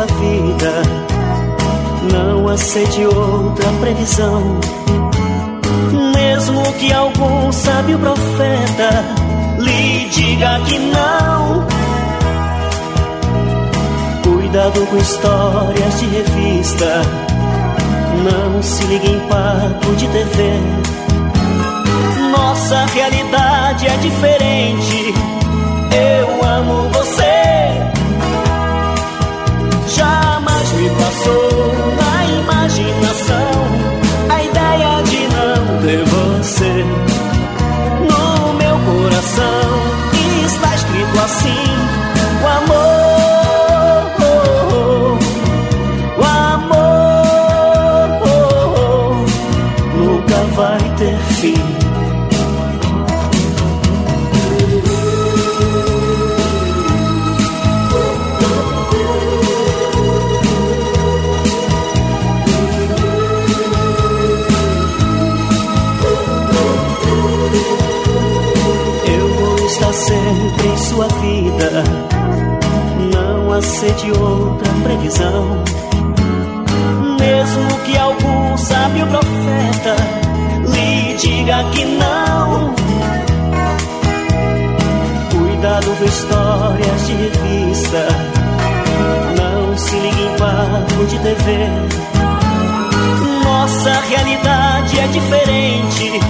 vida. Não aceite outra previsão. Mesmo que algum sábio profeta lhe diga que não. Cuidado com histórias de revista. Não se ligue em papo de TV. Nossa realidade é diferente. Me passou sempre em sua vida. Não aceite outra previsão. Mesmo que algum sábio profeta lhe diga que não. Cuidado com histórias de revista. Não se ligue em papo de TV. Nossa realidade é diferente